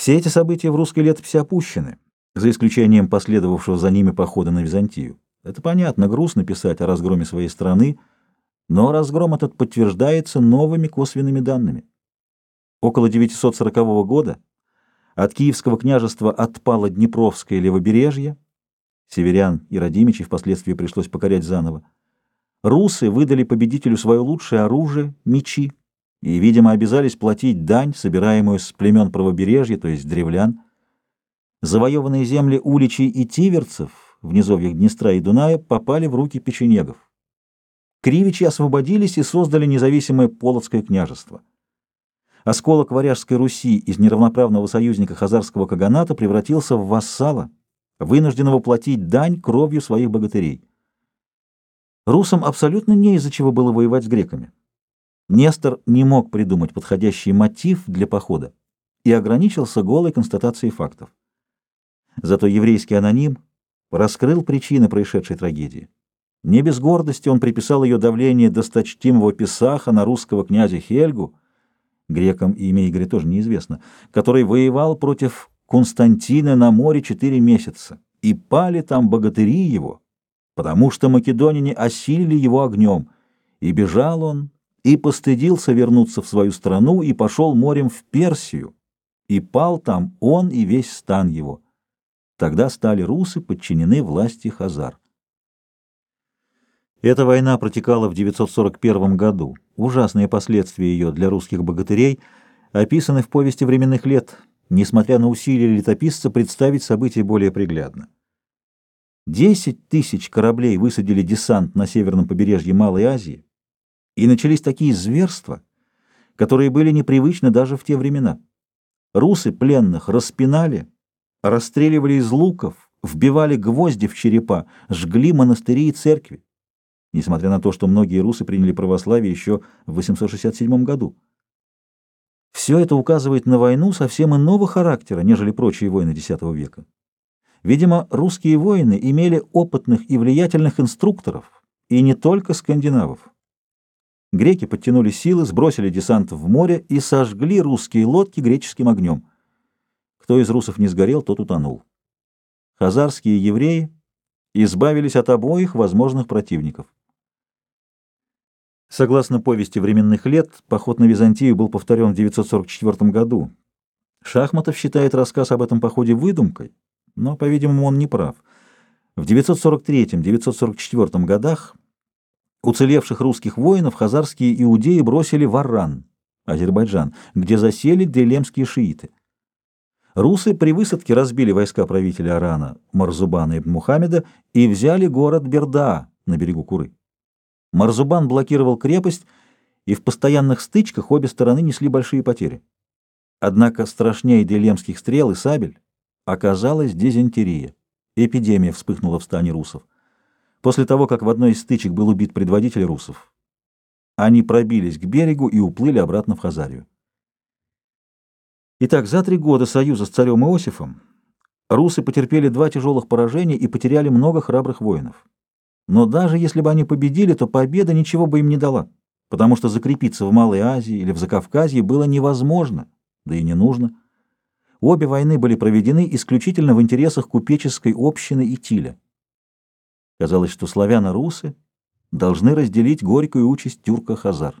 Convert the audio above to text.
Все эти события в русской летописи опущены, за исключением последовавшего за ними похода на Византию. Это понятно, грустно писать о разгроме своей страны, но разгром этот подтверждается новыми косвенными данными. Около 940 года от Киевского княжества отпало Днепровское левобережье, северян и Радимичей впоследствии пришлось покорять заново. Русы выдали победителю свое лучшее оружие — мечи, и, видимо, обязались платить дань, собираемую с племен правобережья, то есть древлян. Завоеванные земли уличей и тиверцев в низовьях Днестра и Дуная попали в руки печенегов. Кривичи освободились и создали независимое Полоцкое княжество. Осколок Варяжской Руси из неравноправного союзника Хазарского каганата превратился в вассала, вынужденного платить дань кровью своих богатырей. Русам абсолютно не из-за чего было воевать с греками. Нестор не мог придумать подходящий мотив для похода и ограничился голой констатацией фактов. Зато еврейский аноним раскрыл причины происшедшей трагедии. Не без гордости он приписал ее давление досточтимого Писаха на русского князя Хельгу, грекам имя Игоря тоже неизвестно, который воевал против Константина на море четыре месяца, и пали там богатыри его, потому что македонине осилили его огнем, и бежал он, и постыдился вернуться в свою страну и пошел морем в Персию, и пал там он и весь стан его. Тогда стали русы подчинены власти Хазар. Эта война протекала в 941 году. Ужасные последствия ее для русских богатырей описаны в повести временных лет, несмотря на усилия летописца представить события более приглядно. Десять тысяч кораблей высадили десант на северном побережье Малой Азии, и начались такие зверства, которые были непривычны даже в те времена. Русы пленных распинали, расстреливали из луков, вбивали гвозди в черепа, жгли монастыри и церкви, несмотря на то, что многие русы приняли православие еще в 867 году. Все это указывает на войну совсем иного характера, нежели прочие войны X века. Видимо, русские воины имели опытных и влиятельных инструкторов, и не только скандинавов. Греки подтянули силы, сбросили десант в море и сожгли русские лодки греческим огнем. Кто из русов не сгорел, тот утонул. Хазарские евреи избавились от обоих возможных противников. Согласно повести временных лет, поход на Византию был повторен в 944 году. Шахматов считает рассказ об этом походе выдумкой, но, по-видимому, он не прав. В 943-944 годах Уцелевших русских воинов хазарские иудеи бросили в Арран, Азербайджан, где засели делемские шииты. Русы при высадке разбили войска правителя Арана Марзубана ибн Мухаммеда и взяли город Берда на берегу Куры. Марзубан блокировал крепость, и в постоянных стычках обе стороны несли большие потери. Однако страшнее делемских стрел и сабель оказалась дизентерия. Эпидемия вспыхнула в стане русов после того, как в одной из стычек был убит предводитель русов. Они пробились к берегу и уплыли обратно в Хазарию. Итак, за три года союза с царем Иосифом русы потерпели два тяжелых поражения и потеряли много храбрых воинов. Но даже если бы они победили, то победа ничего бы им не дала, потому что закрепиться в Малой Азии или в Закавказье было невозможно, да и не нужно. Обе войны были проведены исключительно в интересах купеческой общины и Тиля. Казалось, что славяно-русы должны разделить горькую участь тюрка-хазар.